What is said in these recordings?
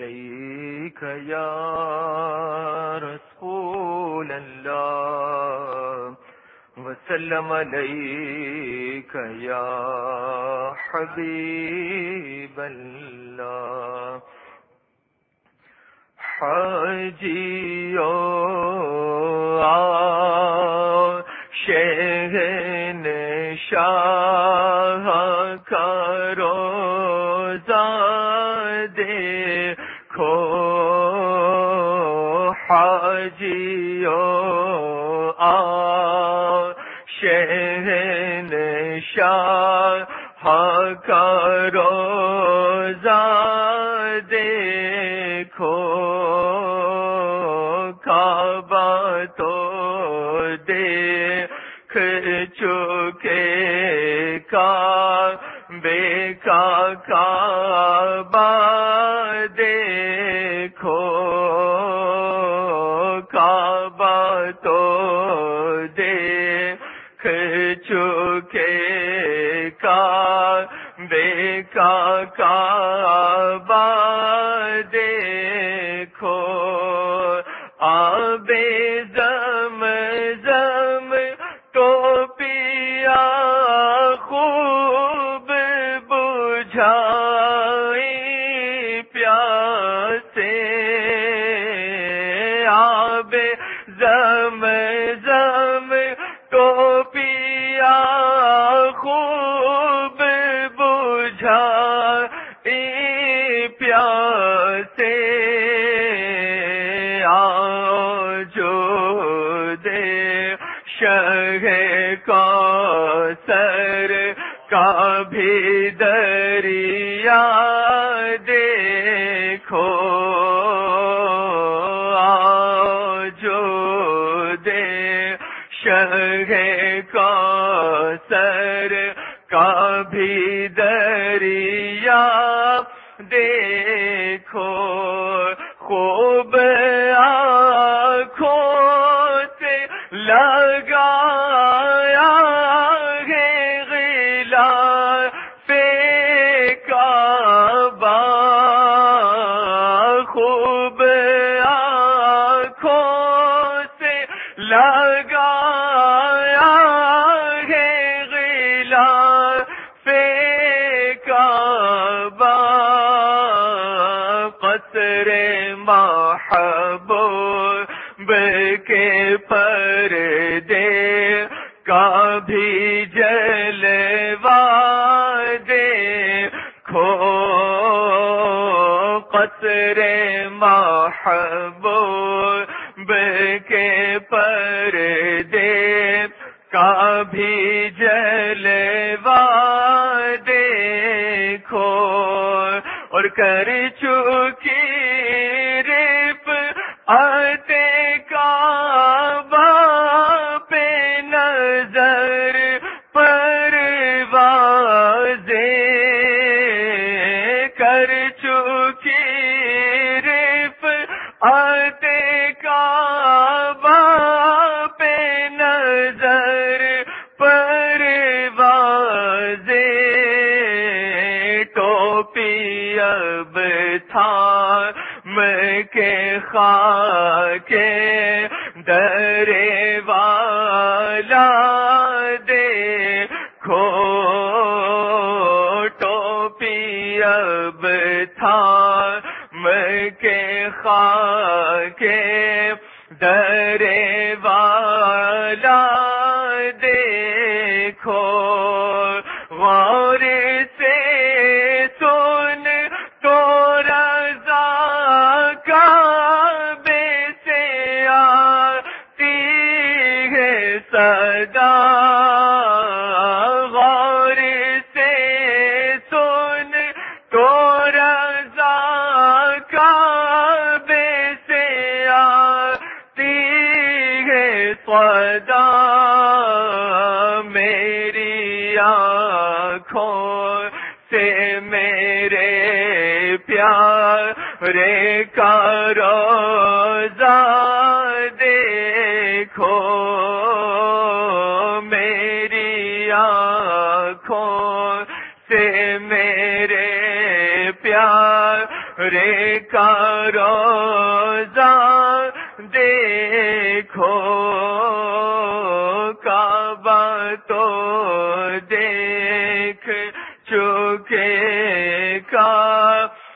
إليك يا رسول الله. وسلم عليك يا حبيب الله. حاجي شہن شاہ کرو جیو آ شہر نشا روزہ دیکھو، کعبہ تو دیکھ چکے کا بے کا کعبہ دیکھو۔ تو دے چکے کا بے کا باد کبھی دریا دیکھو جو دے شہر کا سر کبھی دریا دیکھو۔ قطر محبوب کے پردے کا بھی جلوا دے کھو قطر محبوب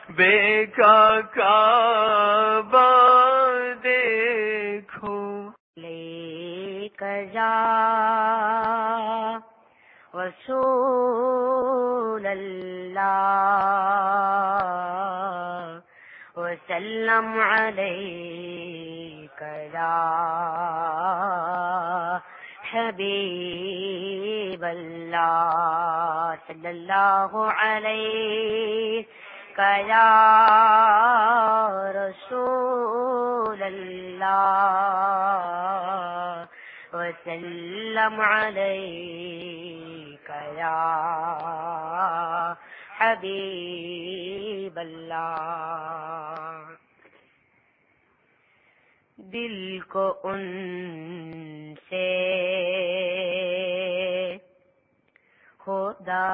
بے کا کعبہ دیکھو۔ لے کر جا۔ رسول اللہ۔ وسلم علیک یا حبیب اللہ۔ صلی اللہ علیہ۔ یا رسول اللہ وسلم عليك يا حبيب الله دل کو ان سے خدا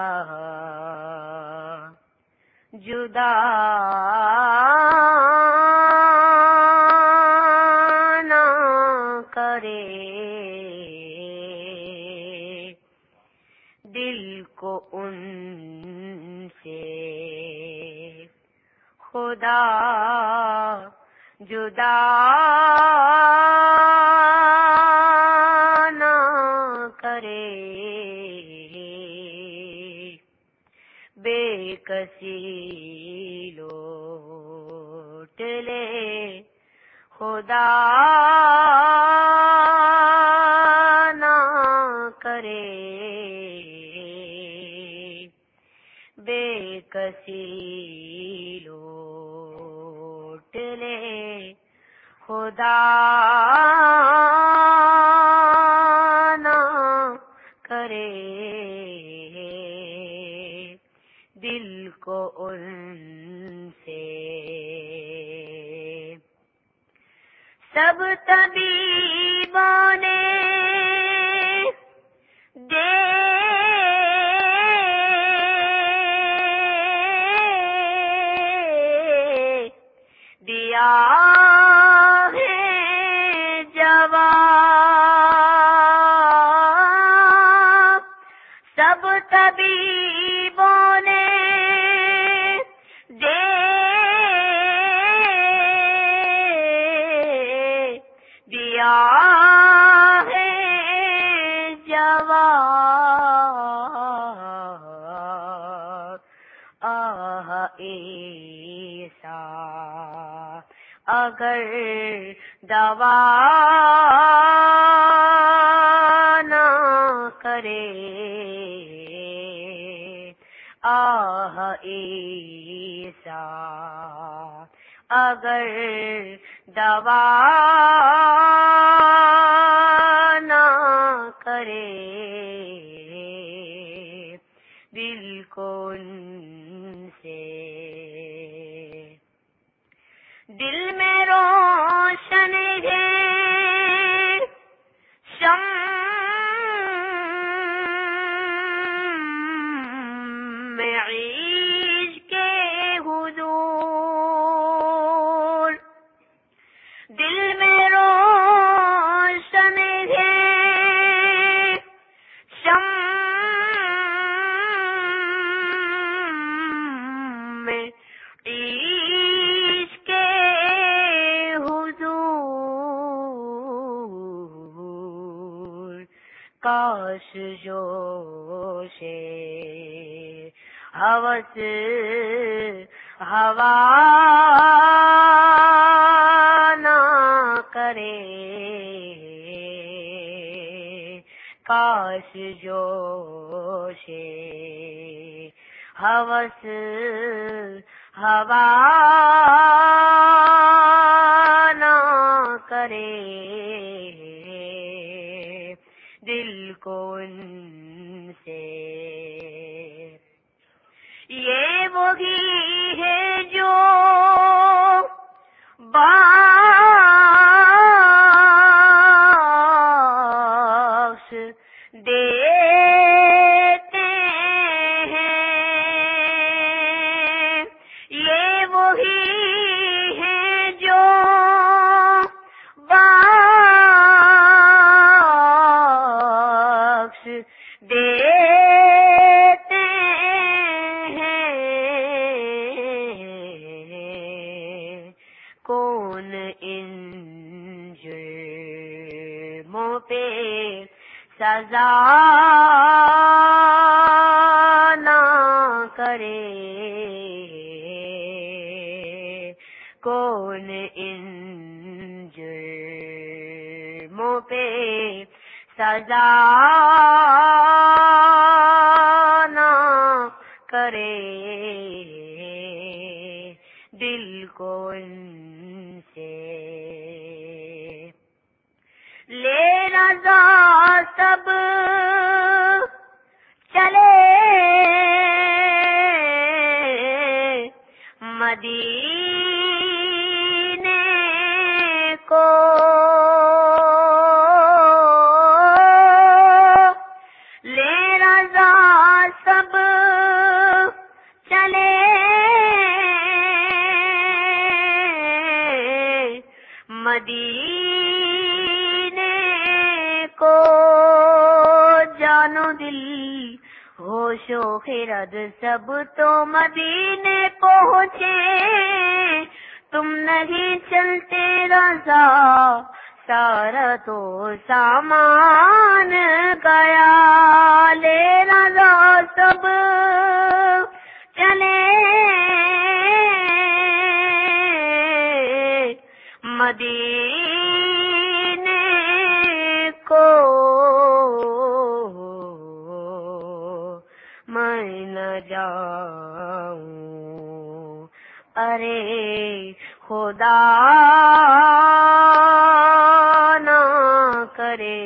جدا نہ کرے۔ دل کو ان سے۔ خدا جدا کسی لوٹ لے خدا نہ کرے بے کسی لوٹ لے خدا طبیبوں نے اگر دوا نہ کرے۔ آہ عیسیٰ اگر دوا کون ان جرموں پہ سزا نہ کرے؟ دل کو ان سے؟ لے رضا سب چلے ہوش و سب تو مدینے پہنچے تم نہیں چلتے رضا سارا تو سامان گیا لے رضا سب خدا نہ کرے۔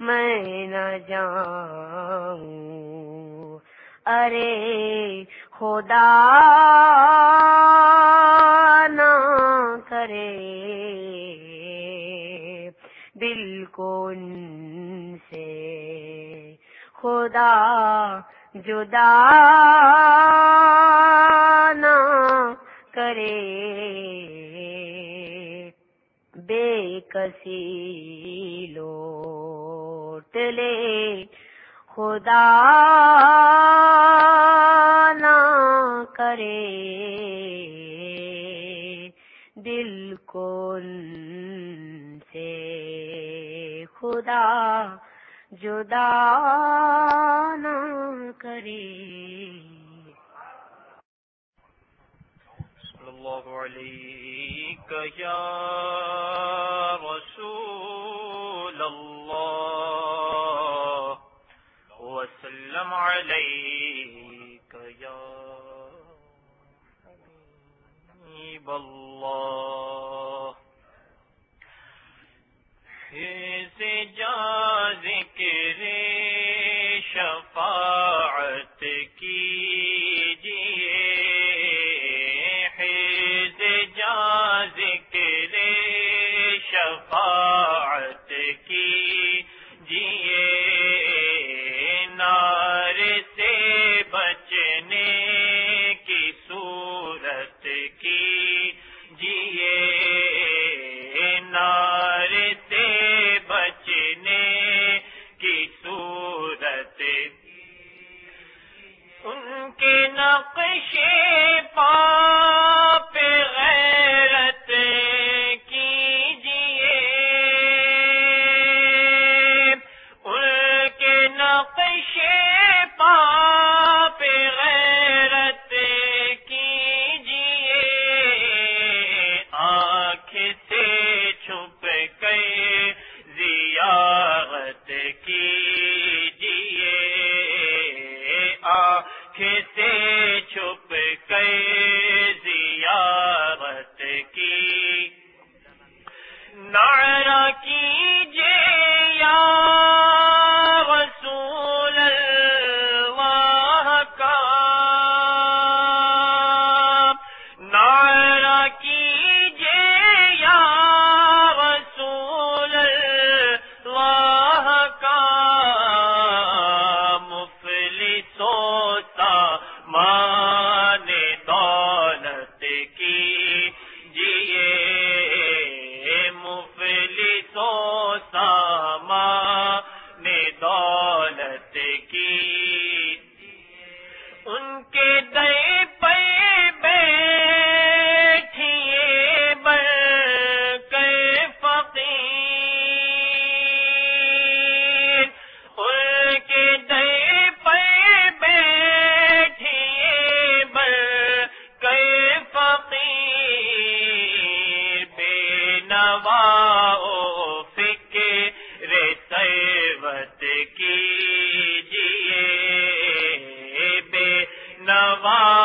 میں نہ جاؤں۔ ارے خدا نہ کرے۔ دل کو ان سے۔ خدا جدا کسی لوٹ لے۔ خدا نہ کرے دل کو ان سے۔ خدا جدا نہ کرے۔ صلی اللہ علیہ عليك يا حبيب الله. اللہ سے صفا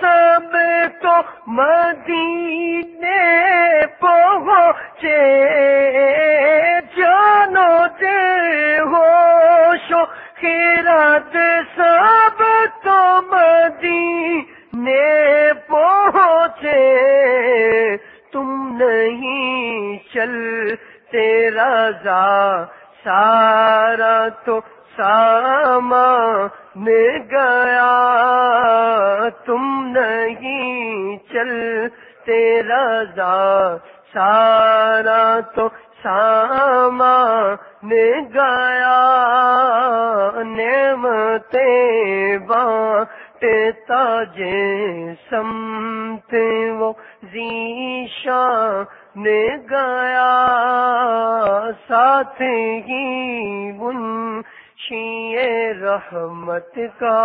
سب تو مدینے پہنچے۔ کا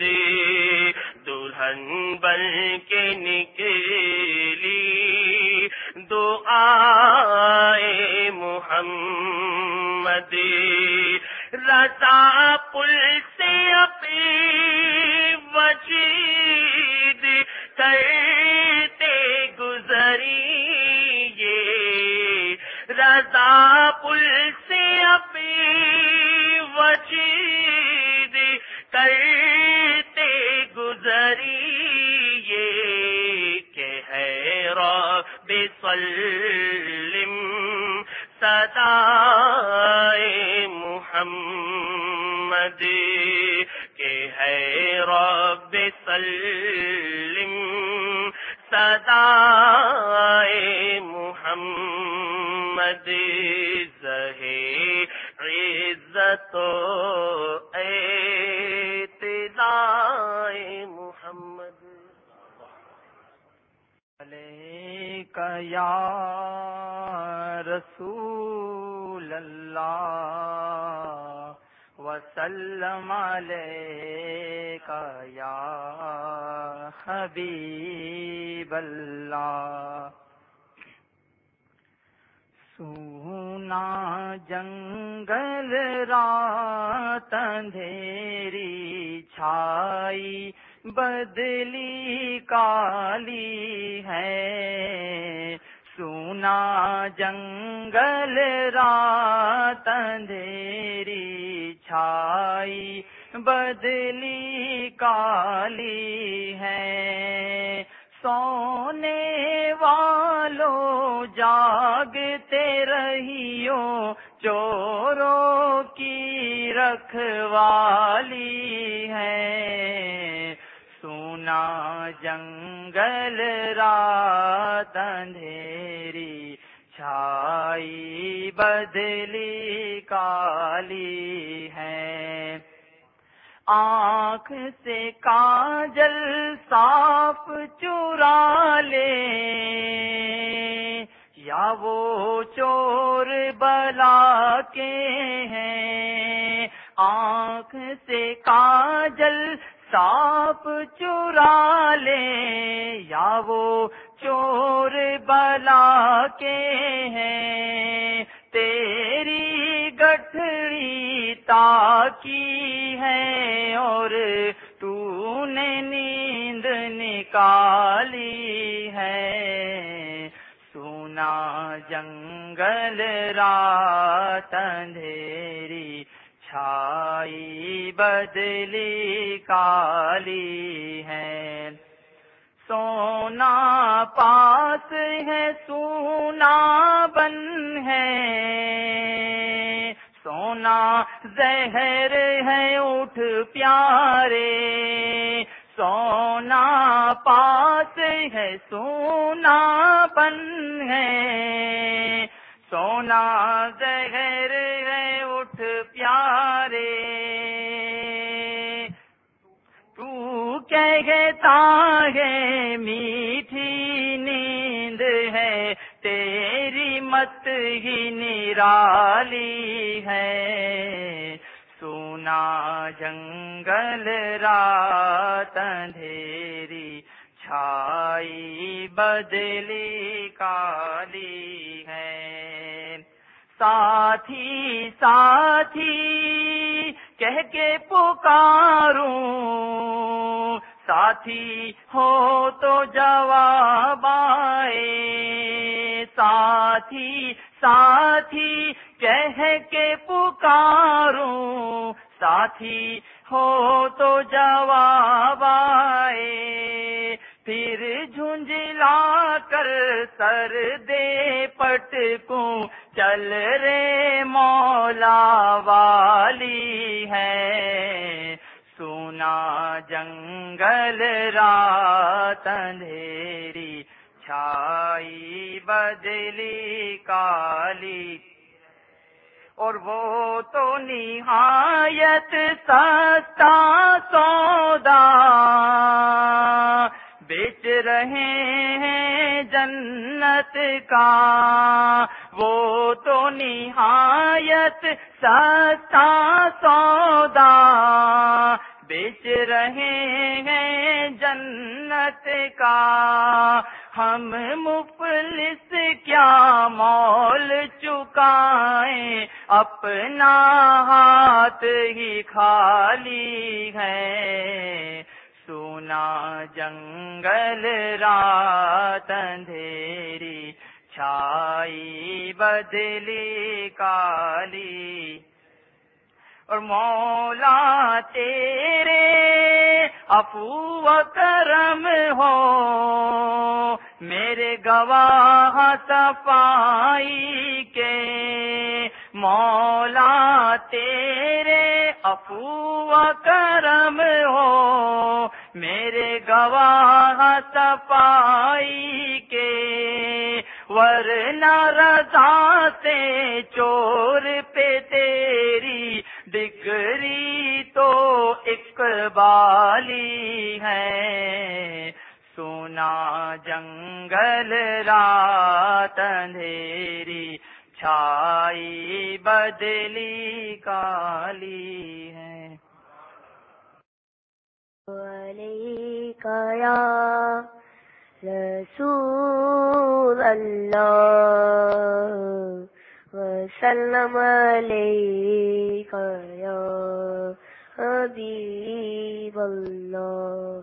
دے دلہن بن کے نکلی۔ دو آئے محمد رضا پل وسلم یا حبیب اللہ۔ سونا جنگل رات اندھیری چھائی، بدلی کالی ہے۔ سونا جنگل رات اندھیری بدلی کالی ہے۔ سونے والو جاگتے رہیو، چوروں کی رکھوالی ہے۔ سونا جنگل رات اندھیری، چھائی بدلی کالی ہے آنکھ سے کاجل صاف چورا لے۔ یا وہ چور بلا کے ہیں۔ آنکھ سے کاجل صاف چورا لے۔ یا وہ چور بلا کے ہیں۔ گٹھڑی تاکی ہے اور تو نے نیند نکالی ہے سونا جنگل رات اندھیری چھائی بدلی کالی ہے سونا پاس ہے سونا بن ہے سونا زہر ہے اٹھ پیارے۔ سونا پاس ہے، سونا بن ہے۔ سونا زہر ہے، اٹھ پیارے۔ تو کہتا ہے، میٹھی تیری مت ہی نرالی ہے۔ سونا جنگل رات اندھیری، چھائی بدلی کالی ہے۔ ساتھی ساتھی، کہہ کے پکاروں ساتھی ہو تو جواب آئے۔ ساتھی ساتھی، کہہ کے پکاروں۔ ساتھی ہو تو جواب آئے۔ پھر جھنجلا کر سر دے پٹکوں۔ چل رے مولا والی ہے سونا جنگل رات اندھیری چھائی بدلی کالی اور وہ تو نہایت سستا سودا بیچ رہے ہیں جنت کا وہ تو نہایت سستا سودا بیچ رہے ہیں جنت کا۔ ہم مفلس کیا مول چکائیں، اپنا ہاتھ ہی خالی ہے سونا جنگل رات اندھیری، چھائی بدلی کالی۔ اور مولا تیرے افو و کرم ہو، میرے گواہ صفائی کے۔ مولا تیرے افو کرم ہو، میرے گواہ صفائی کے۔ ورنہ رضا سے چور پہ تیری ڈگری تو اقبالی ہے۔ سونا جنگل رات اندھیری، چھائی بدلی کالی ہے۔ یا رسول اللہ وسلم علیکہ یا حبیب اللہ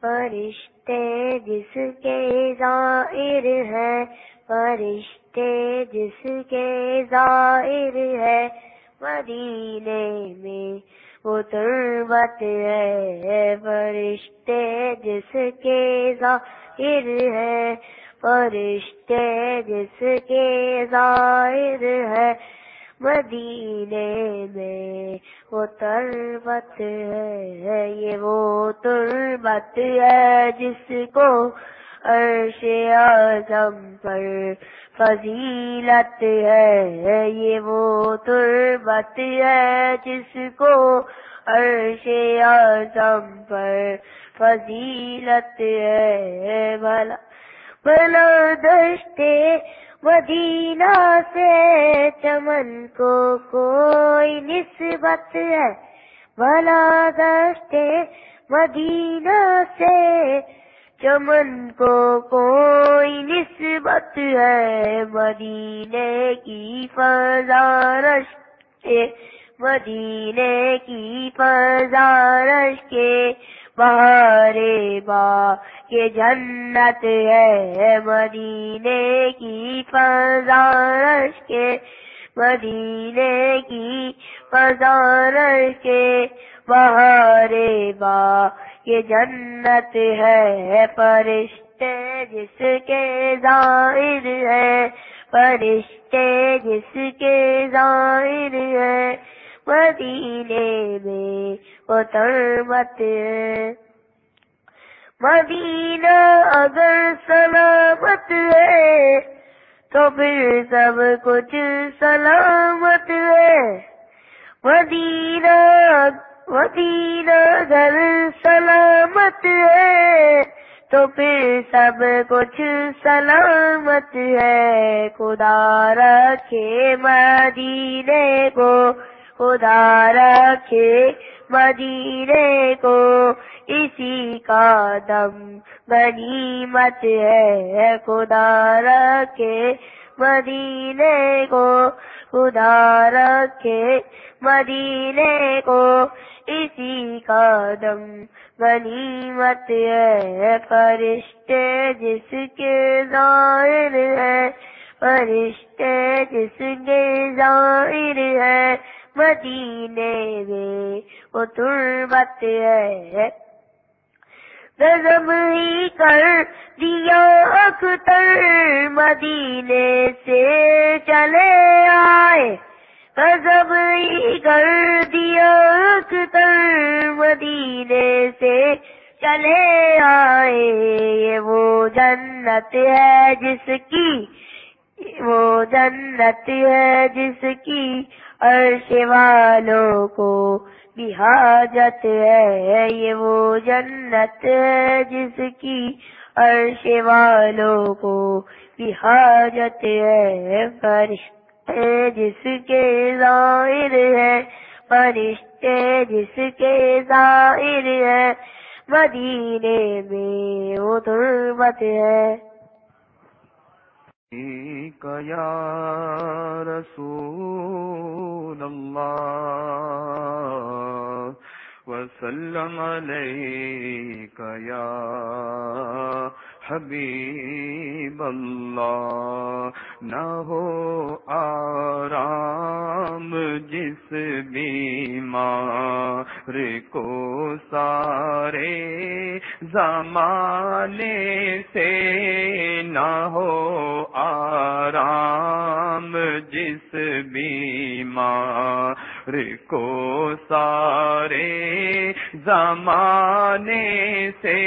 فرشتے جس کے ظاہر ہے فرشتے جس کے ظاہر ہے مدینے میں وہ تربت ہے، فرشتے جس کے ظاہر ہے فرشتے جس کے ظاہر ہے، مدینے میں وہ تربت ہے، یہ وہ تربت ہے جس کو عرش اعظم پر فضیلت ہے، یہ وہ تربت ہے جس کو عرش اعظم پر فضیلت ہے، بھلا بھلا دشتے مدینہ سے چمن کو کوئی نسبت ہے۔ بھلا دشتے مدینہ سے چمن کو کوئی نسبت ہے۔ مدینے کی فضارش کے مدینے کی فضارش کے بہارے با کے جنت ہے مدینے کی فضارش کے، مدینے کی فضارش کے بہارے با کے جنت ہے فرشتے جس کے ظاہر ہے، فرشتے جس کے ظاہر ہے۔ مدینے میں وہ تربت مدینہ اگر سلامت ہے، تو پھر سب کچھ سلامت ہے۔ مدینہ مدینہ اگر سلامت ہے، تو پھر سب کچھ سلامت ہے۔ خدا رکھے مدینے کو۔ خدا رکھے مدینے کو اسی کا دم۔ غنیمت ہے، خدا رکھے مدینے کو خدا رکھے مدینے کو اسی کا دم۔ غنیمت ہے، فرشتے جس کے ظاہر ہے، فرشتے جس کے ظاہر ہے۔ مدینے میں وہ تربت ہے۔ غضب ہی کر دیا اختر مدینے سے چلے آئے۔ غضب ہی کر دیا اختر مدینے سے چلے آئے۔ یہ وہ جنت ہے جس کی وہ جنت ہے جس کی عرش والوں کو بھی حاجت ہے۔ یہ وہ جنت ہے جس کی عرش والوں کو بھی حاجت ہے۔ فرشتے جس کے ظاہر ہے، فرشتے جس کے ظاہر ہے۔ مدینے میں وہ تربت ہے۔ یا رسول اللہ وسلم علیک یا حبیب اللہ نہ ہو آرام جس بیمار کو سارے زمانے سے نہ ہو آرام جس بیمار کو سارے زمانے سے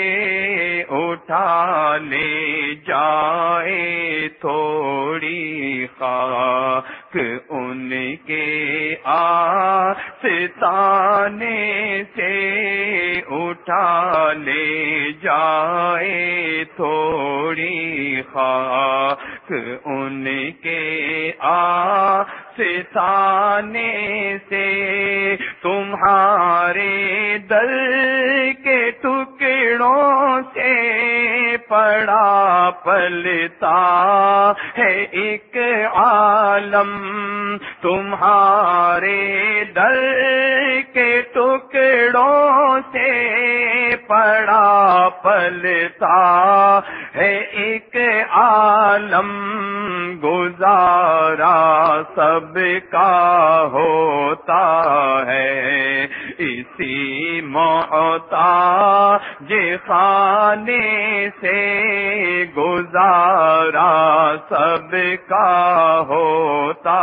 اٹھا لے جائے، تھوڑی خاک ان کے آستانے سے اٹھا لے جائے، تھوڑی خاک ان کے آ آستانے سے تمہارے دل کے ٹکڑوں سے پڑا پلتا ہے ایک عالم تمہارے دل کے ٹکڑوں سے پڑا پلتا ہے ایک عالم گزارا سب کا ہوتا ہے اسی موتا خانے سے گزارا سب کا ہوتا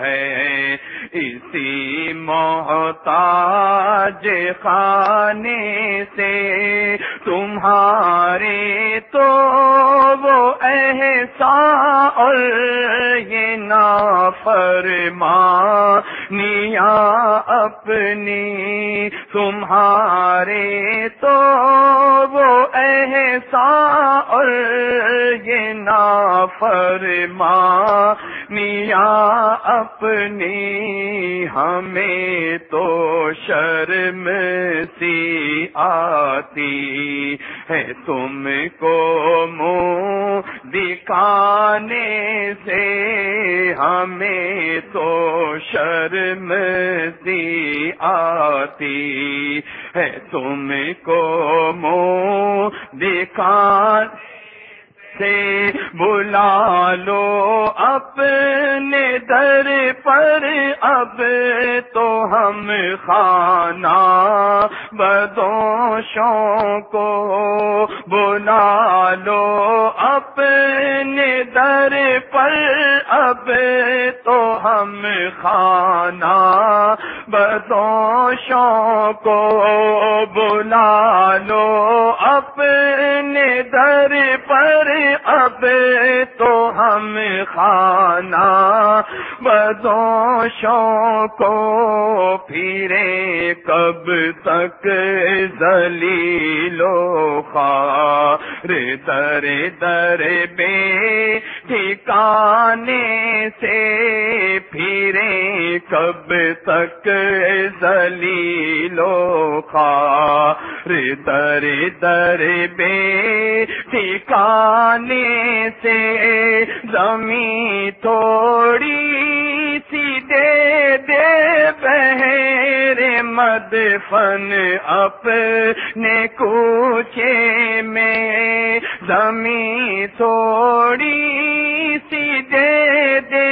ہے۔ اسی محتاج خانے سے تمہارے تو وہ اور یہ نا فرمانیاں اپنی تمہارے تو وہ اور یہ نا فرمانیاں اپنی ہمیں تو شرم سی آتی ہے۔ تم کو منہ دکھانے سے ہمیں تو شرم سی آتی ہے۔ تم کو منہ دکھانے سے بلا لو اپنے در پر۔ اب تو ہم خانہ بدوشوں کو بلا لو اپنے در پر۔ اب تو ہم خانہ بدوشوں کو بلا لو اپنے در پر، اب تو ہم خانہ بدوشوں کو پھرے کب تک زلیلو خار در در بے ٹھکانے سے پھرے کب تک زلیلو خار در در بے ٹھکانے سے زمین تھوڑی سی دے دے بہر مد فن اپنے کوچے میں زمین تھوڑی سی دے دے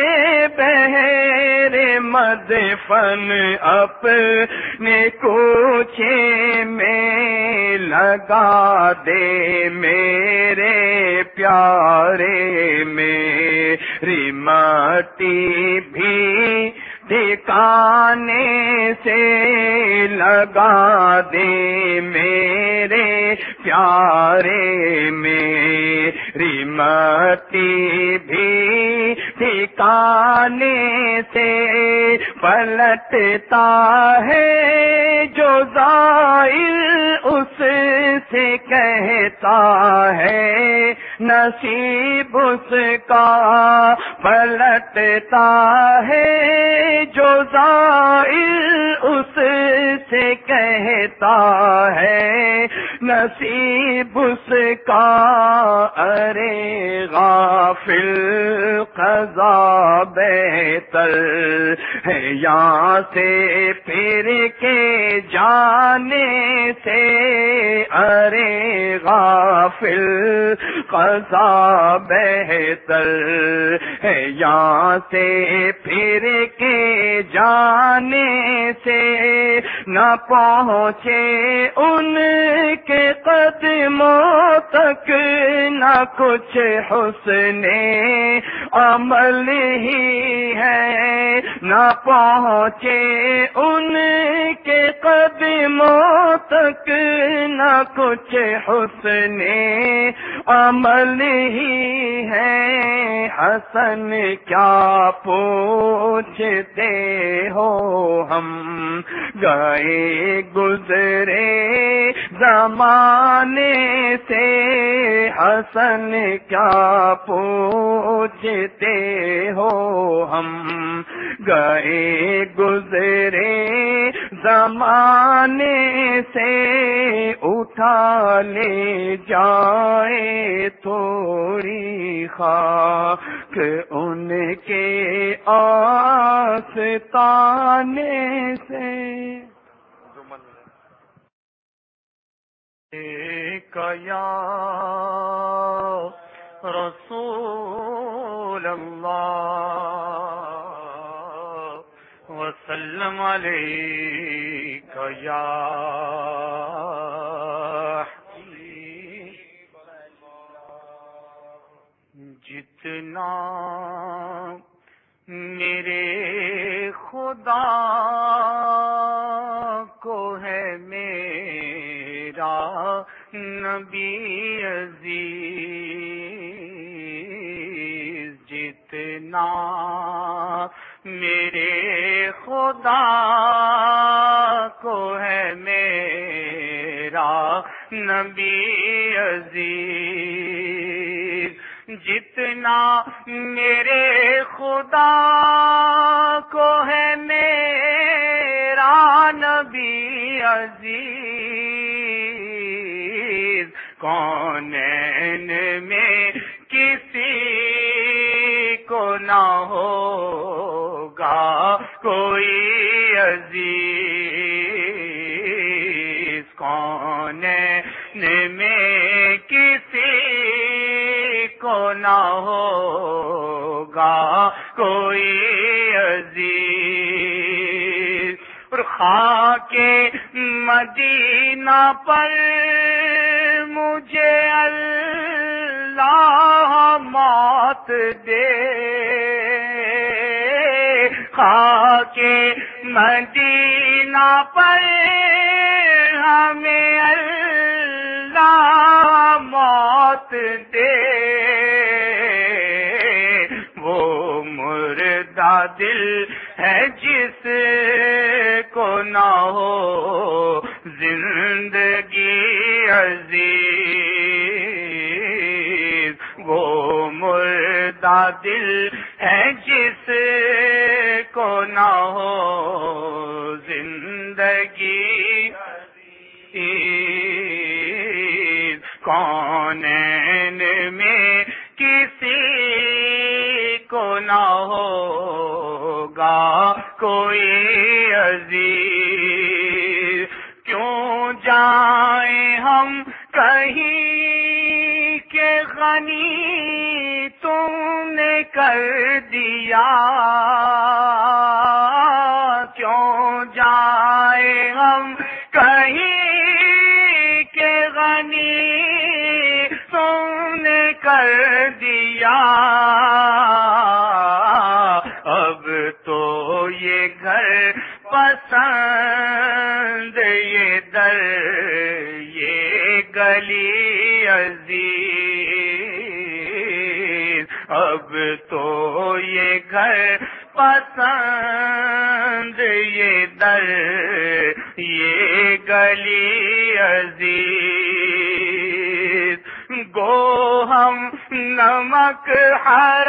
بہر مد فن اپنے کوچے میں لگا دے میرے پیارے میں۔ مٹی بھی ٹھکانے سے لگا دے میرے پیارے میری مٹی بھی ٹھکانے سے پلٹتا ہے جو زائل اس سے کہتا ہے نصیب اس کا پلٹتا ہے جو زائل اس سے کہتا ہے، نصیب اس کا، ارے غافل سزا بہتر ہے۔ یہاں سے پھر کے جانے سے، ارے غافل قضا بہتر ہے۔ یہاں سے پھر کے جانے سے نہ پہنچے ان کے قدموں تک، نہ کچھ حسن عمل ہی ہے۔ نہ پہنچے ان کے قدموں تک نہ کچھ حسن عمل ہی ہے۔ حسن، کیا پوچھتے ہو ہم؟ گئے گزرے زمانے سے۔ حسن، کیا پوچھتے ہو ہم؟ گئے گزرے زمانے سے اٹھا لے جائے تھوڑی خاک ان کے آستانے سے۔ یا رسول اللہ۔ وسلم علیک یا جتنا میرے خدا کو ہے میرا نبی عزیز جتنا میرے خدا کو ہے میرا نبی عزیز۔ جتنا میرے خدا کو ہے میرا نبی عزیز۔ کون میں کسی کو نہ ہوگا کوئی عزیز کون میں کسی کو نہ ہوگا کوئی عزیز اور خاک مدینہ پر مجھے اللہ موت دے۔ خاک مدینہ پر ہمیں اللہ موت دے۔ وہ مردہ دل ہے جس کو نہ ہو زندگی الحال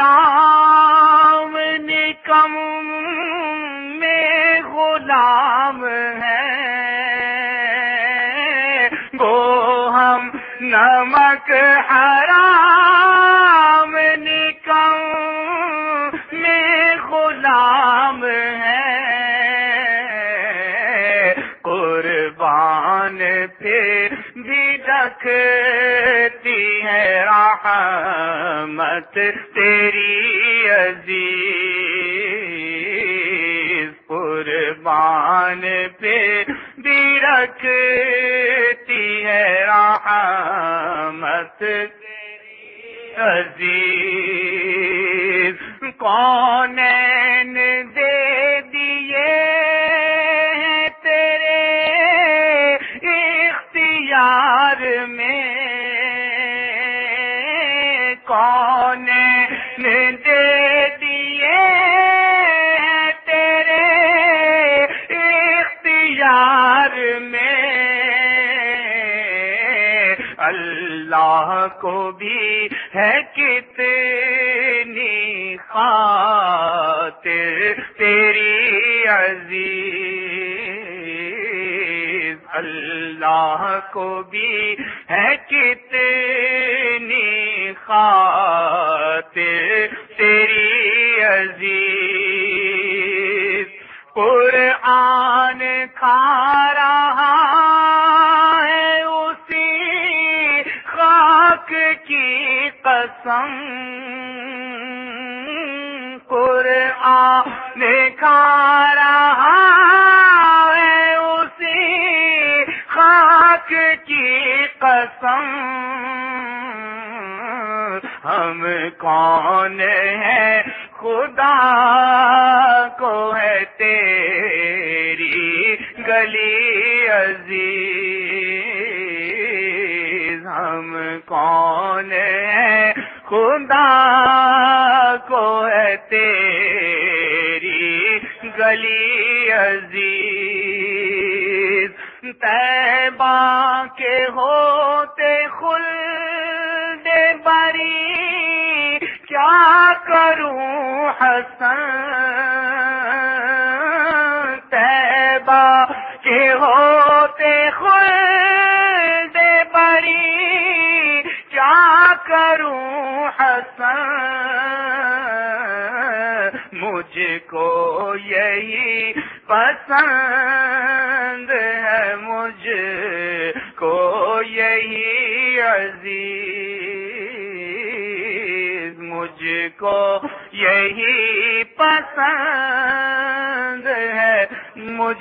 دیکھتے اللہ کو بھی ہے کتنی خاطر تیری عزیز۔ اللہ کو بھی ہے ہم کون ہیں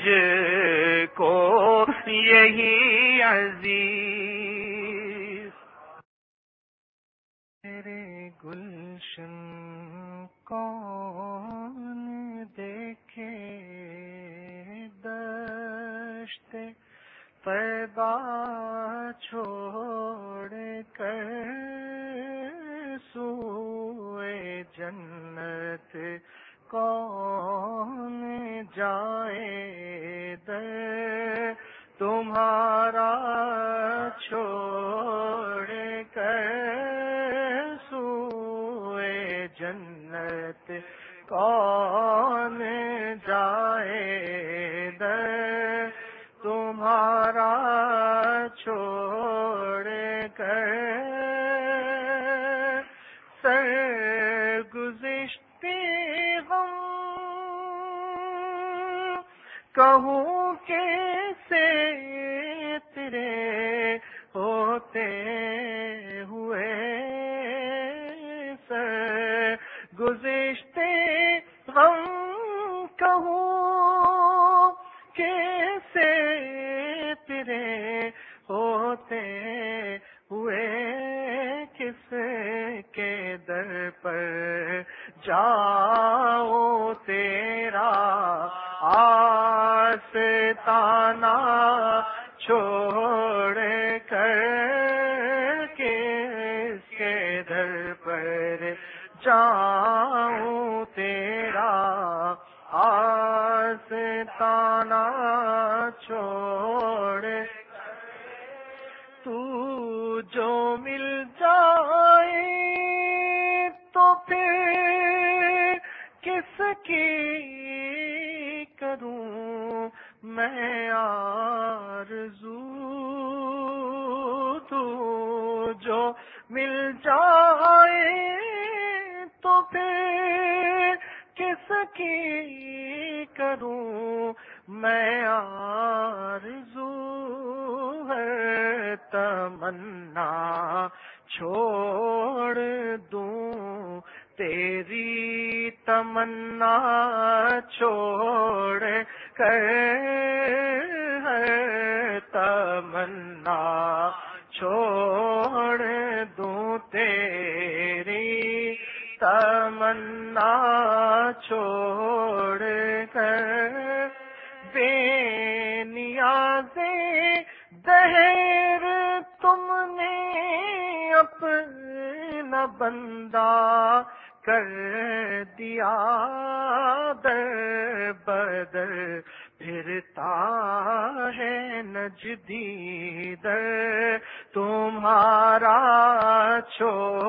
کچھ کا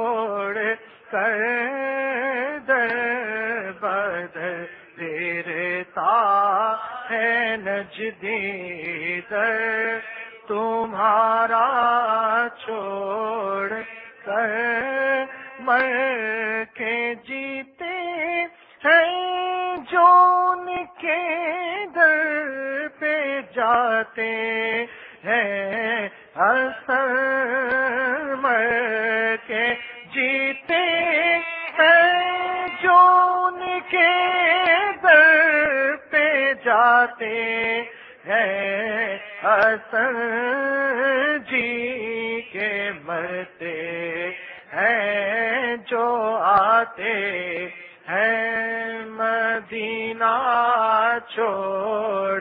چھوڑ کر در بدر پھرتا ہے نجدی در تمہارا چھوڑ کر مر کے جیتے ہیں جو ان کے در پہ جاتے ہیں اثر مر جاتے ہیں اثر جی کے مرتے ہیں، جو آتے ہیں مدینہ چھوڑ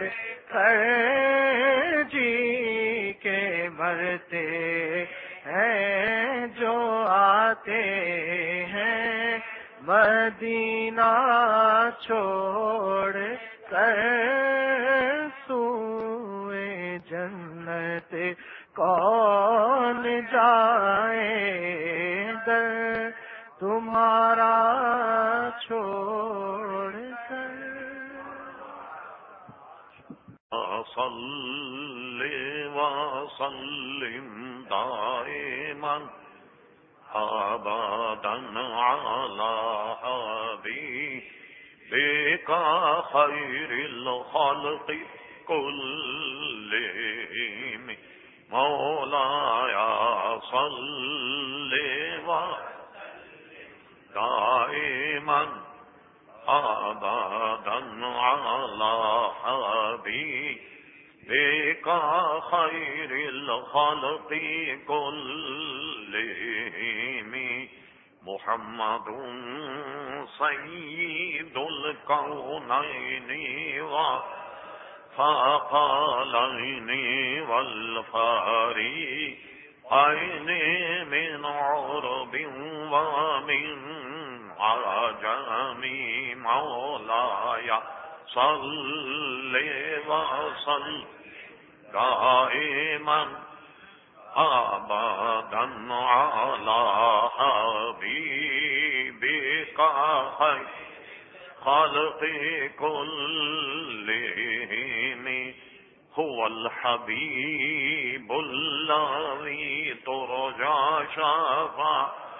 کر جی کے مرتے ہیں، جو آتے ہیں مدینہ چھوڑ کر سوئے جنت کون جائے در؟ تمہارا چھوڑ کر۔ صل وسلم دائما أبدا على حبيبك خير الخلق كلهم مولاي صل دائما أبدا على حبيبك خير الخلق كلهم محمد سيد الكونين وفقلين والفارقين من عرب ومن عجم مولاي صل وسلم دائما أبدا على حبيبك خير خلق كلهم هو الحبيب الذي ترجى شفاعته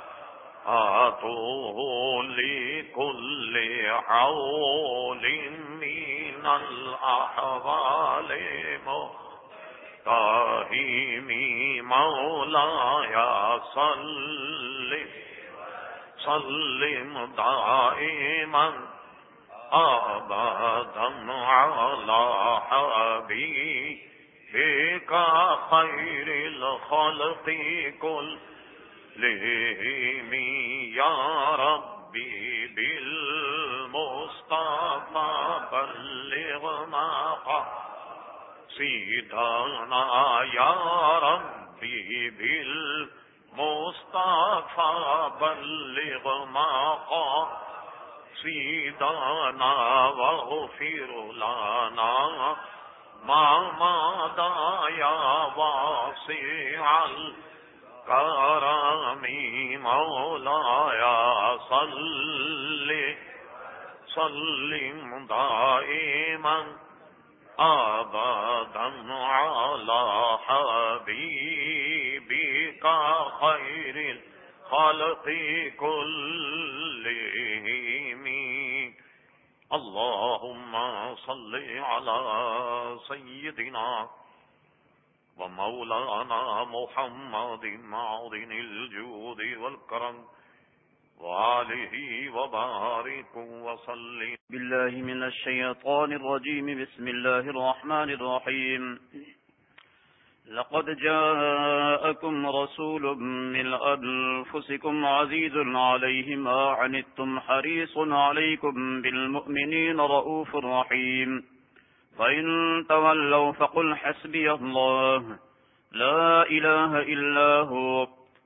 لكل حول من الأحوال مختهمي مولاي صل سلم دائما أبدا على حبيبك خير الخلق كلهم. يا ربي بالمصطفى بلغ ما قصيدنا يا ربي بالمصطفى بلغ ما قصيدنا واغفر لنا ما مضى يا واسع الكرم مولاي صل سلم دائما أبدا على حبيبك خير الخلق كلهم. اللهم صل على سيدنا ومولانا محمد معظم الجود والكرم. وآله وبارك وصلي بالله من الشيطان الرجيم. بسم الله الرحمن الرحيم. لقد جاءكم رسول من أنفسكم عزيز عليه ما عنتم حريص عليكم بالمؤمنين رؤوف رحيم. فإن تولوا فقل حسبي الله. لا إله إلا هو.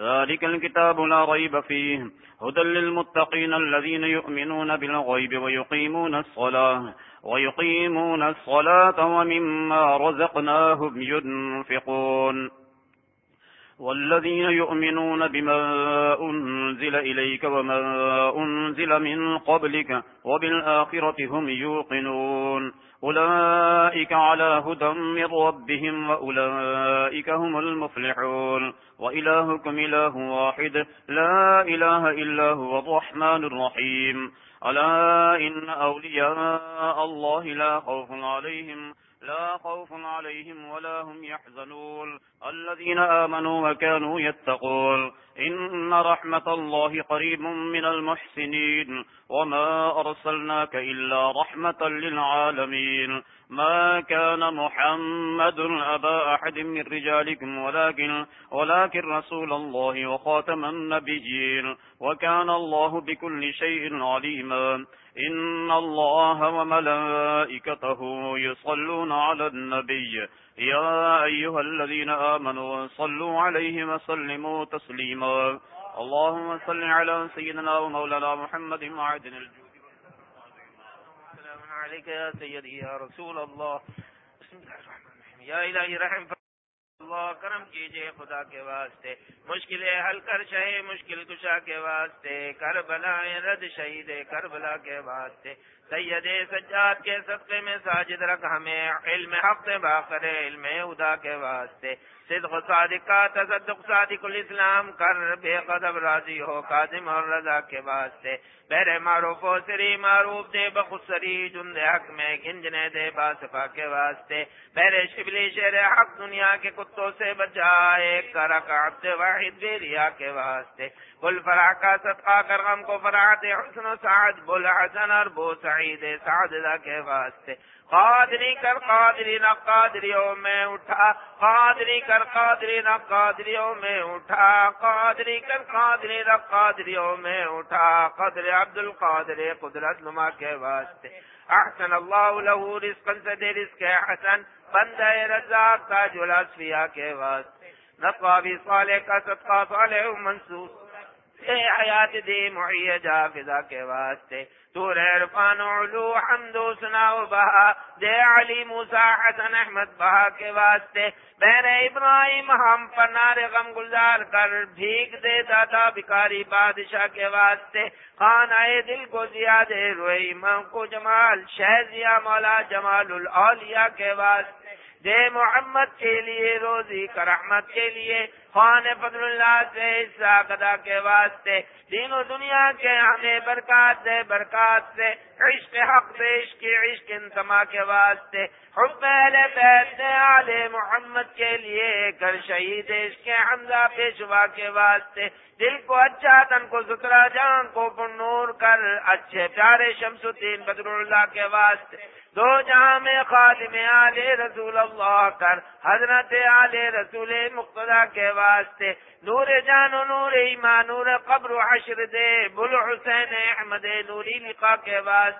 ذلك الكتاب لا ريب فيه. هدى للمتقين الذين يؤمنون بالغيب ويقيمون الصلاة ويقيمون الصلاة ومما رزقناهم ينفقون. والذين يؤمنون بما أنزل إليك وما أنزل من قبلك وبالآخرة هم يوقنون. أولئك على هدى من ربهم وأولئك هم المفلحون وإلهكم إله واحد لا إله إلا هو الرحمن الرحيم ألا إن أولياء الله لا خوف عليهم لا خوف عليهم ولا هم يحزنون. الذين آمنوا وكانوا يتقون. إن رحمة الله قريب من المحسنين. وما أرسلناك إلا رحمة للعالمين. ما كان محمد أبا أحد من رجالكم ولكن, ولكن رسول الله وخاتم النبيين. وكان الله بكل شيء عليما. إن الله وملائكته يصلون على النبي يا أيها الذين آمنوا صلوا عليه وسلموا تسليما اللهم صل على سيدنا ومولانا محمد معدن الجود السلام عليك يا سيدي يا رسول الله بسم الله الرحمن الرحيم يا إلهي رحم اللہ کرم کیجیے خدا کے واسطے۔ مشکل حل کر شہ مشکل کشا کے واسطے۔ کر رد شہید کربلا کے واسطے۔ سید سجاد کے صدقے میں ساجد رکھ ہمیں علم حق باخر علم ادا کے واسطے۔ صدق صادق کا تصدق صادق الاسلام، کر، بے قدب راضی ہو، قادم اور رضا کے واسطے۔ بہر معروف و سری معروف، دے بخسری جند حق میں گنجنے دے باسفا کے واسطے۔ بہر شبلی شیر حق دنیا کے کتوں سے بچائے کرک عبد واحد بے ریا کے واسطے۔ بل فرح کا صدقہ کر غم کو فراحت حسن و سعد، بل حسن اور بو سعید، سعد کے واسطے۔ قادری کر قادری نہ قادریوں میں اٹھا، قادری کر قادری نہ قادریوں میں اٹھا، قادری کر قادری نہ قادریوں میں اٹھا۔ قدر عبد القادر قدرت نما کے واسطے۔ احسن اللہ رزقا سے دے رزق حسن، بندہ رزاق کا جلاسفیہ کے واسطے۔ نقا صالح کا صدقہ صالح منصوص۔ اے حیات دی معیہ جا فضا کے واسطے۔ تو عرفان علو حمد و سنا و بہا۔ دے علی موسیٰ حسن احمد بہا کے واسطے۔ بین ابراہیم ہم پر غم گلزار کر بھیگ دے دادا بکاری بادشاہ کے واسطے۔ خان آئے دل کو زیادہ روئی من کو جمال شہزیا مولا جمال الاولیاء کے واسطے۔ دے محمد کے لیے روزی کا رحمت کے لیے خوان فضل اللہ سے حصہ قدا کے واسطے، دین و دنیا کے ہمیں برکات دے، برکات سے عشق حق دے عشق عشق انتما کے واسطے۔ حب اہل بیت آل محمد کے لیے کر شہید عشق حمزہ پیشوا کے واسطے۔ دل کو اچھا تن کو سترا، جان کو پر نور کر۔ اچھے پیارے شمس الدین بدر اللہ کے واسطے۔ دو جہاں میں خادم آل رسول اللہ کر۔ حضرت آل رسول مقتدا کے واسطے۔ نور جان و نور ایمان، نور قبر و حشر دے۔ بل حسین احمد نوری لقا کے واسطے۔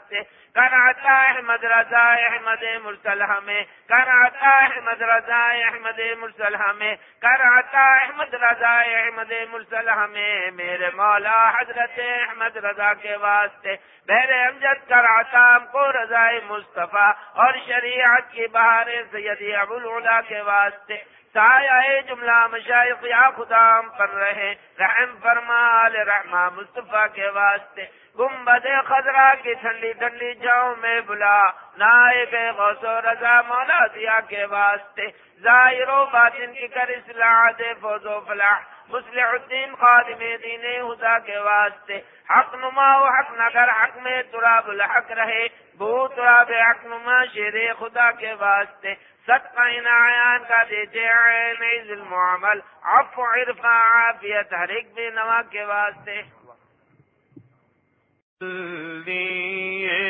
کر عطا احمد رضا احمد مرسل ہمیں۔ کر عطا احمد رضا احمد مرسل ہمیں۔ کر عطا احمد رضا احمد مرسل ہمیں۔ میرے مولا حضرت احمد رضا کے واسطے۔ بہر امجد کر عطا ہم کو رضا مصطفیٰ اور شریعت کی بہار سیدی ابو العلا کے واسطے۔ سایہ جملہ مشائق یا خدا ہم پر رہے۔ رحم فرمال رحمہ مصطفیٰ کے واسطے۔ گمبد خزرا کی ٹھنڈی ٹھنڈی جاؤں میں بلا۔ نائب غوث و رضا مولا دیا کے واسطے۔ ظاہر و باطن کی کر اصلاح دے، فوز و فلاح۔ مسلح الدین خادم دین خدا کے واسطے۔ حق نما و حق نگر، حق میں تراب الحق رہے۔ بو تراب حق نما شیر خدا کے واسطے۔ صدقہ عنایان کا دیتے عین ظلم و عفو عرفا عافیت، ہر ایک بے نوا کے واسطے۔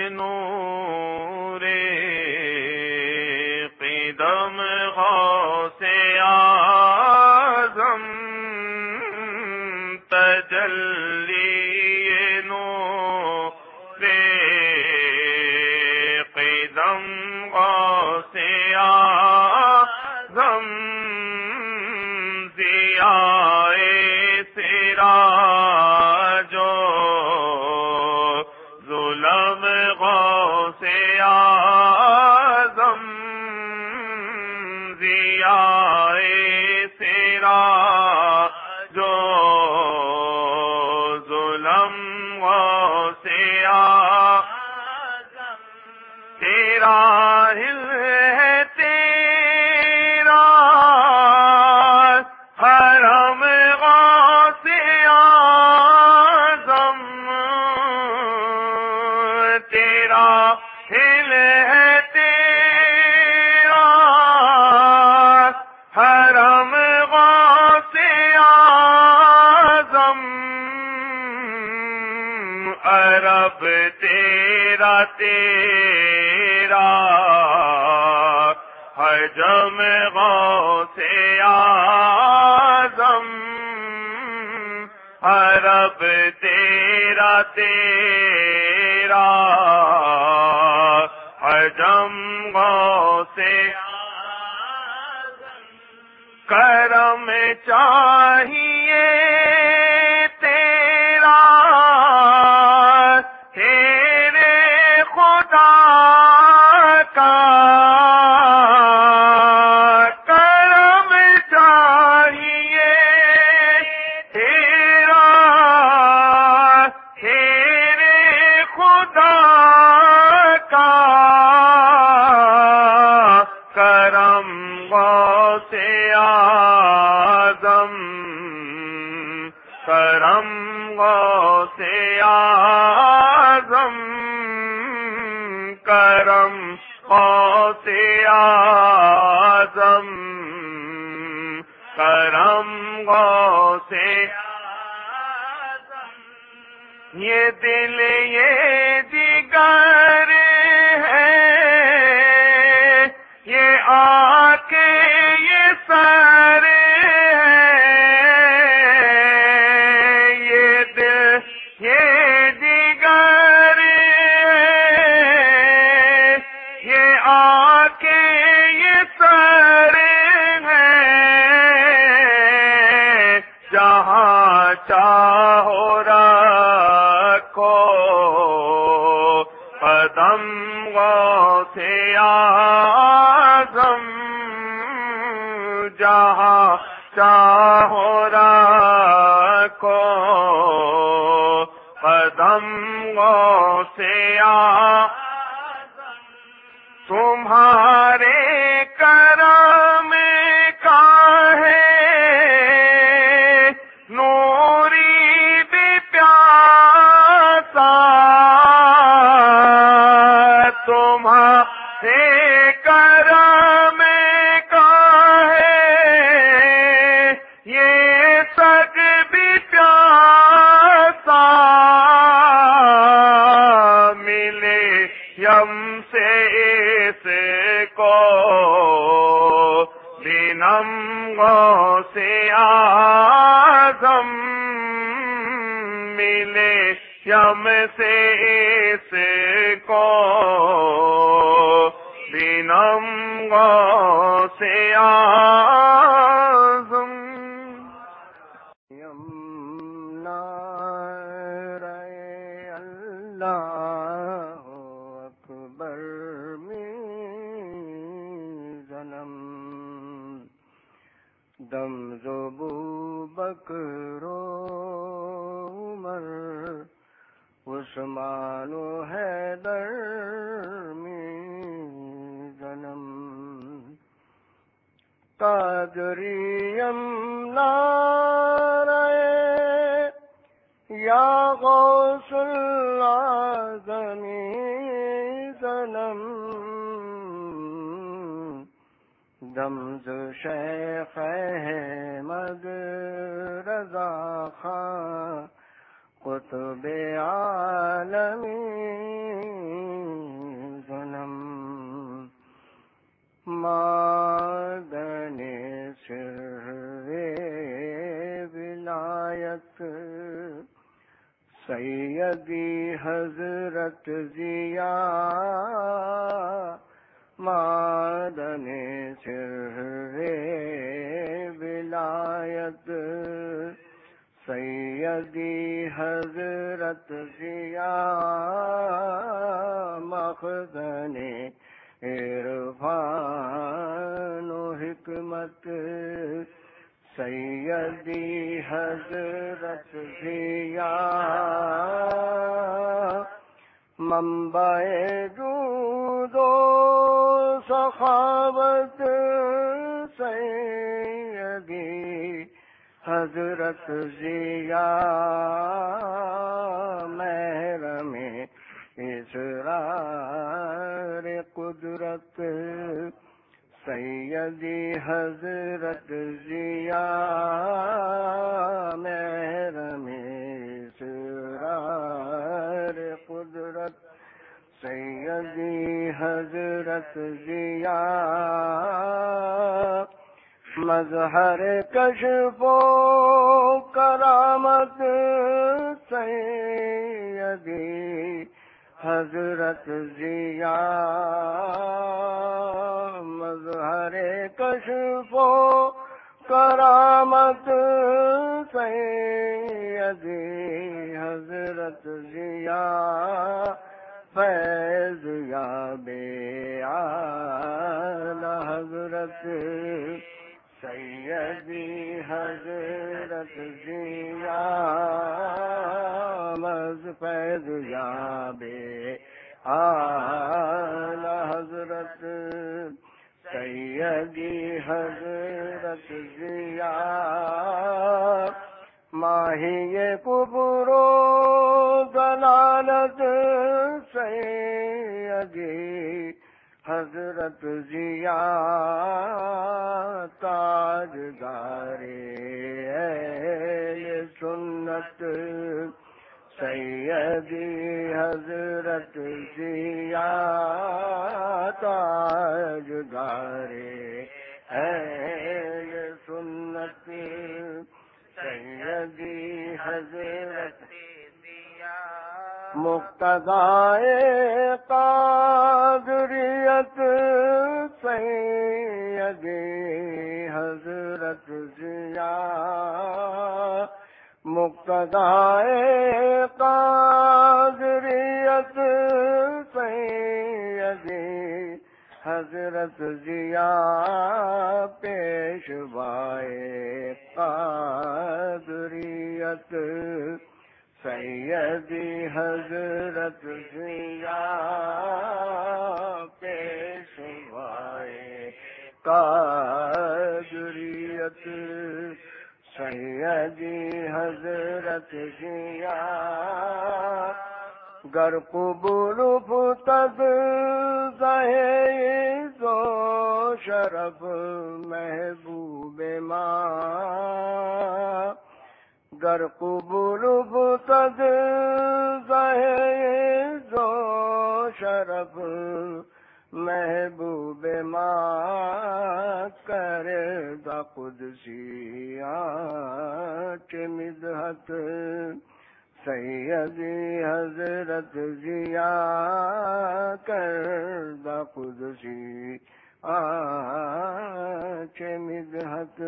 نور قدم غوث تیرا تیرا حجم غوث آزم عرب تیرا تیرا حجم غوث کرم چاہیے کا بکرو عمر عثمان و حیدر میں جنم قادریم نارے یا غوث العظم ظلم دمز شیخ احمد رضا خان قطب عالمی ظلم مادن سر ولایت سیدی حضرت ضیا مادن سر ولایت سیدی حضرت ضیا مخدن عرفان و حکمت سیدی حضرت ضیا منبع جود و سخاوت سیدی حضرت ضیا محرم اسرار قدرت سیدی حضرت ضیا محرم اسرار قدرت، سیدی حضرت ضیا مظہر کشف و کرامت، سیدی حضرت ضیا مظہر کشف و کرامت سیدی حضرت ضیا فیض یا بے آلہ حضرت سیدی حضرت ضیا مز فیض یا بے آلہ حضرت سیدی حضرت ضیا ماہی کبرو دلالت سیدی حضرت ضیا تاج گارے سنت سیدی حضرت ضیا تاج گارے مقتدائے قادریت سیدی حضرت ضیا مقتدائے قادریت سیدی حضرت ضیا پیشوائے قادریت سیدی حضرت ضیا پیشوائے قادریت سیدی حضرت ضیا۔ گر قبول فتد زو شرف محبوب ماں گر قبول بتد فتد زو شرف محبوب ماں کر دا قدسی آچ مدحت سیدی حضرت ضیا کر دا قدسی آچ مدحت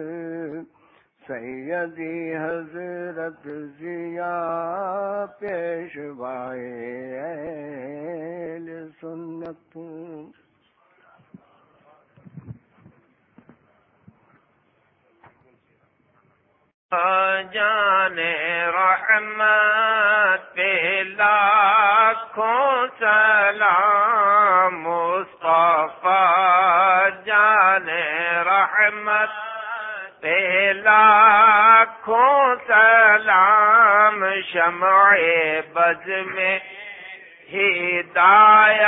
سیدی حضرت ضیا پیشوائے اہل سنت۔ جان رحمت پہ لاکھوں سلام مصطفیٰ جان رحمت لاکھوں سلام شمع بز میں ہدایت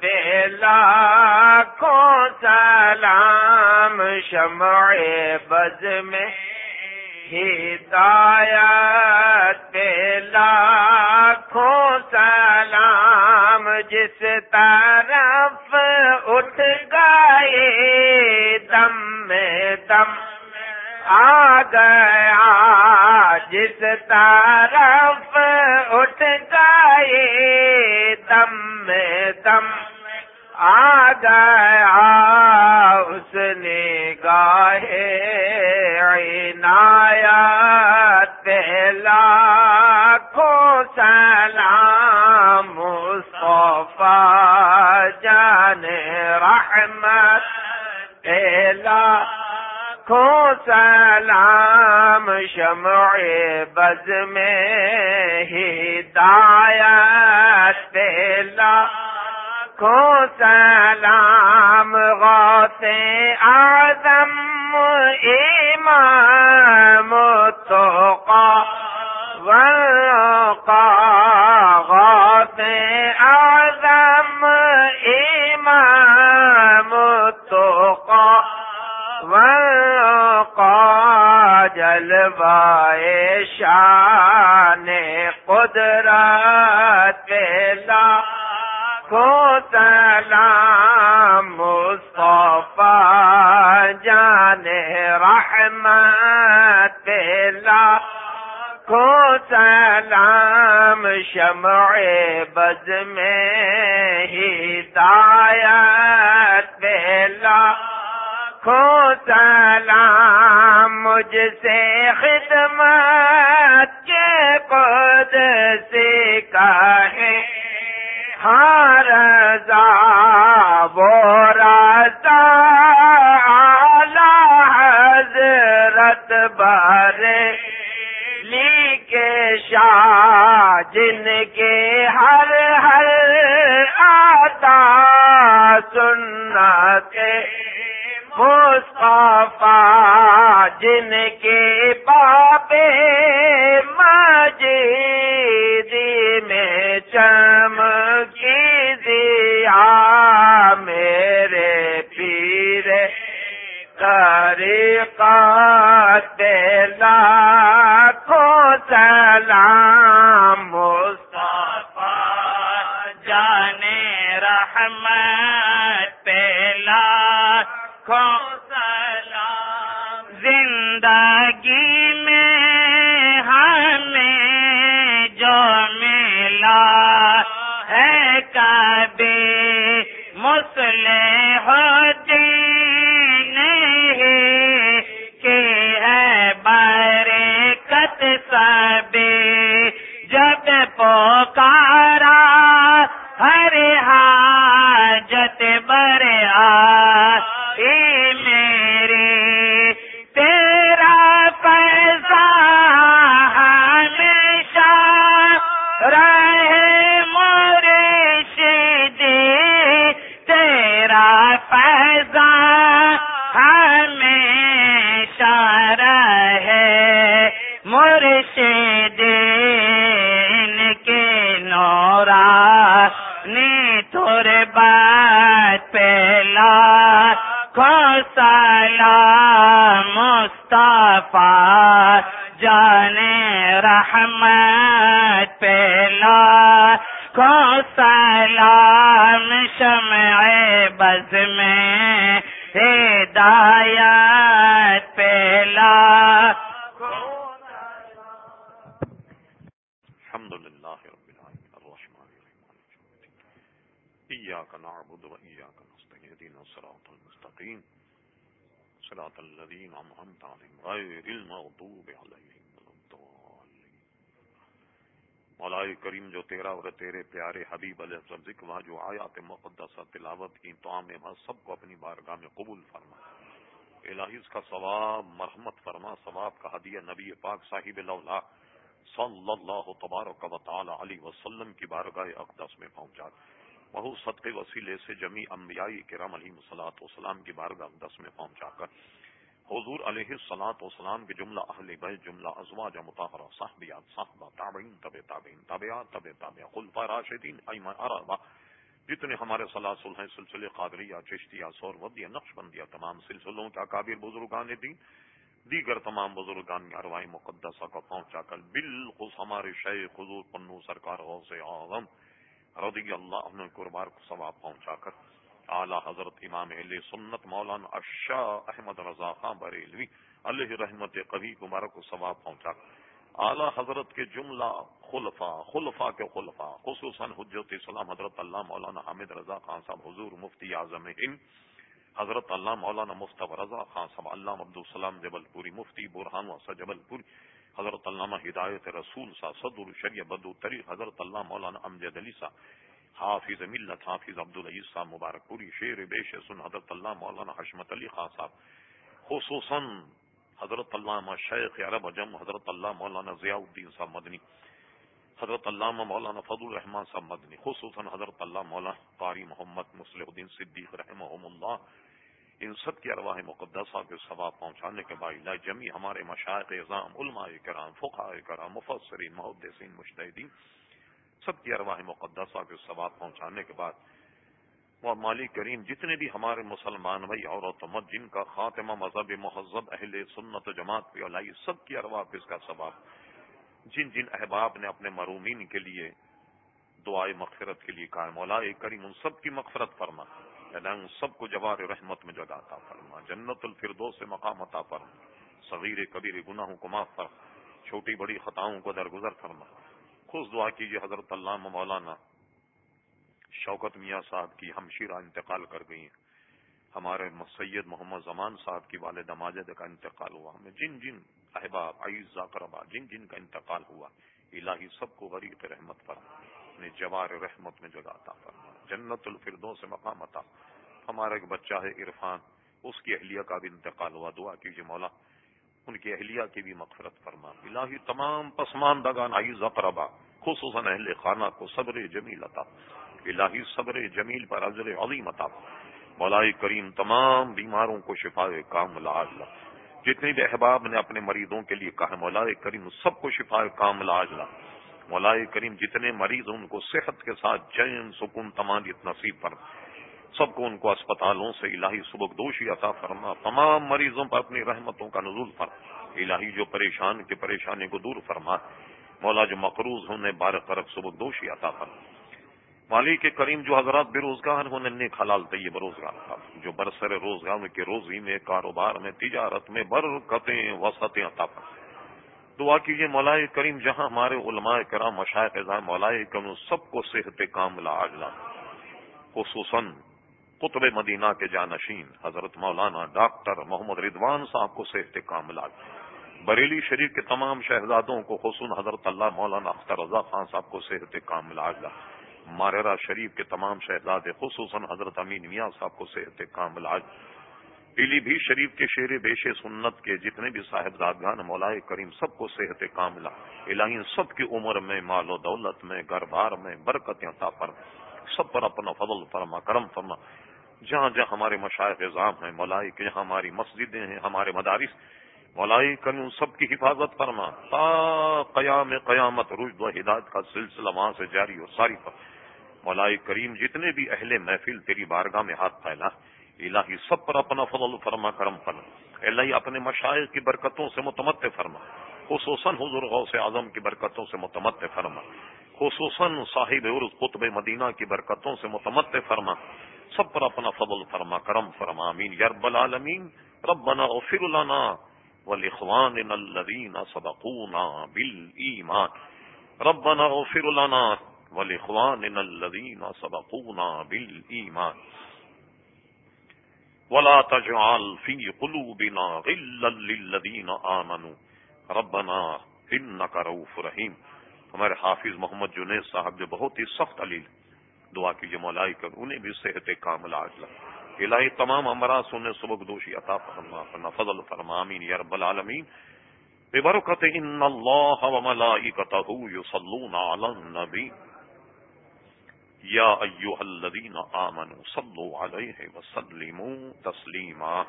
پہ لاکھوں سلام شمع بز میں ہدایت پہ لاکھوں سلام جس طرف اٹھ گئے دم میں دم آ گیا جس طرف اٹھ گئے دم میں دم آ گیا اس نے گاہے عنایت پہلا کو سلام مصطفیٰ جان رحمت پہلا کو سلام شمع بز میں ہدایت پہلا کو سلام غوث اعظم امام توقع وقا غوث اعظم جلوائے شان قدرت پہلا کو سلام مصطفیٰ جان رحمت پہلا کو سلام شمع بز میں ہدایت پہلا کو سلام مجھ سے خدمت کے قد سے کہے ہر ہاں رضا، وہ رضا اعلی حضرت بارے لی کے شاہ جن کے ہر ہر آتا سننا کے مصطفیٰ جن کے پاپے مجیدی میں چمکی دیا میرے پیر طریقات لاکھوں سلام المغضوب عليهم ولا مولا کریم جو تیرا اور تیرے پیارے حبیب علیہ السلام ذکر جو آیات مقدسہ، تلاوت کی تو عام سب کو اپنی بارگاہ میں قبول فرما۔ الہی اس کا ثواب، مرحمت فرما، ثواب کا ہدیہ نبی پاک صاحب اللہ صلی اللہ تبارک و تعالی علیہ وسلم کی بارگاہ اقدس میں پہنچا۔ بہو صدقے وسیلے سے جمی انبیائی کرام علیہ صلاحت وسلام کی بارگاہ اقدس میں پہنچا کر حضور علیہ صلاحت وسلام کے جملہ اہل بیت، جملہ ازواج مطہرہ صاحبیات صاحبہ تابعین طب تابعین تابعات طب تابع خلفاء راشدین ایمہ عربہ جتنے ہمارے سلاسل ہیں، سلسلے قادریہ، چشتیہ سور ودیہ نقش بندیہ تمام سلسلوں کا کابر بزرگان دین، دیگر تمام بزرگان اروائی مقدسہ کو پہنچا کر بالخص ہمارے شیخ حضور پنو سرکار غوث اعظم رضی اللہ عنہ قربار کو ثواب پہنچا کر اعلی حضرت امام اہل سنت مولانا اشاہ احمد رضا خان بریلوی اللہ رحمت قبی مبارک کو ثواب پہنچا۔ اعلی حضرت کے جملہ خلفا خلفا کے خلفا خصوصاً حجت اسلام حضرت اللہ مولانا حامد رضا خان صاحب، حضور مفتی اعظم ہند، حضرت اللہ مولانا مصطفی رضا خان صاحب، علامہ عبدالسلام جبل پوری مفتی برہان واسا جبل پوری حضرت علامہ ہدایت رسول سا صدر شریع بدو طریق، حضرت اللہ مولانا امجد علی سا حافظ ملت، حافظ عبدالعیز صاحب مبارک پوری، شیر بیش سن حضرت اللہ مولانا حشمت علی خان صاحب، خصوصاً حضرت علامہ شیخ عرب اجم حضرت اللہ مولانا ضیاء الدین صاحب مدنی، حضرت علامہ مولانا فضل الرحمان صاحب مدنی، خصوصاً حضرت اللہ مولانا قاری محمد مسلح الدین صدیق رحمہ اللہ، ان سب کی ارواح مقدسہ کے ثواب پہنچانے کے بعد جمی ہمارے مشائق اعظام، علماء کرام فقہ کرام، مفسرین، محدثین مشتحدین سب کی ارواح مقدسہ کے ثواب پہنچانے کے بعد وہ مالک کریم جتنے بھی ہمارے مسلمان بھائی، عورت مت، جن کا خاتمہ مذہب مہذب، اہل سنت جماعت پہ علائی سب کی ارواح اس کا ثواب۔ جن جن احباب نے اپنے مرومین کے لیے دعائے مغفرت کے لیے کہا مولا کریم، ان سب کی مغفرت فرما۔ یعنی ان سب کو جوار رحمت میں جگاتا فرما، جنت الفردو سے مقام عطا فرما۔ صغیر کبیر گناہوں کو معاف فرما۔ چھوٹی بڑی خطاؤں کو درگزر فرما۔ خوش دعا کیجیے حضرت اللہ مولانا شوکت میاں صاحب کی ہمشیرہ انتقال کر گئی ہیں۔ ہمارے سید محمد زمان صاحب کی والدہ ماجد کا انتقال ہوا۔ ہمیں جن جن احباب، عیز ذاکربا جن جن کا انتقال ہوا، الہی سب کو غریق رحمت پر، اپنے جوار رحمت میں جگاتا فرما جنت الفردوں سے مقام عطا۔ ہمارا ایک بچہ ہے عرفان، اس کی اہلیہ کا بھی انتقال ہوا۔ دعا کیجیے مولا ان کی اہلیہ کی بھی مغفرت فرما۔ الہی تمام پسماندگان عیز اقربا خصوصاً اہل خانہ کو صبر جمیل عطا۔ الہی صبر جمیل پر عزر عظیم عطا۔ مولا کریم تمام بیماروں کو شفا کام لا جتنے بھی احباب نے اپنے مریضوں کے لیے کہا مولا کریم سب کو شفا کام لا مولا کریم جتنے مریض ان کو صحت کے ساتھ چین سکون تمانیت نصیب پر سب کو ان کو اسپتالوں سے الہی سبک دوشی عطا فرما، تمام مریضوں پر اپنی رحمتوں کا نزول فرما۔ الہی جو پریشان کے پریشانی کو دور فرما۔ مولا جو مقروض ہونے بار طرف سبک دوشی عطا فرما۔ مالک کریم جو حضرات بے روزگار ہونے نیک حلال طیب روزگار تھا جو برسر روزگار کے روزی میں، کاروبار میں، تجارت میں برکتیں وسطیں عطا فرما۔ دعا کیجیے مولائے کریم، جہاں ہمارے علماء کرام مشاعق مولائے کرم سب کو صحت کاملہ آجلا۔ خصوصاً قطب مدینہ کے جانشین، حضرت مولانا ڈاکٹر محمد رضوان صاحب کو صحت کاملہ بریلی شریف کے تمام شہزادوں کو خصوصاً حضرت اللہ مولانا اختر رضا خان صاحب کو صحت کاملہ آجلا ماررا شریف کے تمام شہزاد، خصوصاً حضرت امین میاں صاحب کو صحت کامل آج پیلی بھی شریف کے شیر بیش سنت کے جتنے بھی صاحب دادگان مولائے کریم سب کو صحت کاملہ الہی سب کی عمر میں، مال و دولت میں، گھر بار میں برکت عطا پر سب پر اپنا فضل فرما، کرم فرما۔ جہاں جہاں ہمارے مشاعر نظام ہیں مولائی کے ہماری مسجدیں ہیں، ہمارے مدارس مولائی کریم سب کی حفاظت فرما۔ تا قیام قیامت، رشد و ہدایت کا سلسلہ وہاں سے جاری ہو ساری پر۔ مولائی کریم، جتنے بھی اہل محفل تیری بارگاہ میں ہاتھ پھیلا، الہی سب پر اپنا فضل فرما کرم فرما۔ الہی اپنے مشاعر کی برکتوں سے متمد فرما۔ خصوصاً حضور غوث اعظم کی برکتوں سے متمد فرما۔ خصوصاً صاحب عرض قطب مدینہ کی برکتوں سے متمد فرما۔ سب پر اپنا فضل فرما کرم فرما امین یرب العالمین، ربنا اغفر لنا والاخوان الذين سبقونا بالایمان. ربنا اغفر لنا والاخوان الذين سبقونا بالایمان. ولا تجعل في قلوبنا غلا للذين آمنوا. ربنا انك رؤوف رحیم. ہمارے حافظ محمد جنید صاحب جو بہت ہی سخت علیل دعا کیجیے مولائی کر انہیں بھی صحت کامل عاجلہ الہی تمام امراض انہیں سبق دوشی عطا فرما فرما، فضل فرما امین یا رب العالمین۔ ببرکت ان اللہ وملائکتہ یصلون علی النبی۔ یا ایوہ الذین آمنوا صلو علیہ وسلموا تسلیما۔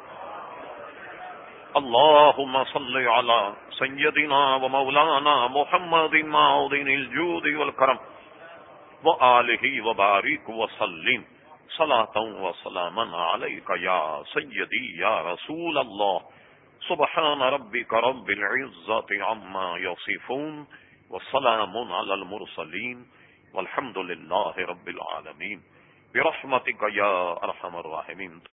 اللهم صل على سيدنا ومولانا محمد معوذن الجود والكرم وآله وبارك وسلم صلاة وسلاما عليك یا سیدی یا رسول اللہ. سبحان ربك رب العزة عما يصفون وسلام على المرسلين والحمد لله رب العالمين برحمتك يا أرحم الراحمين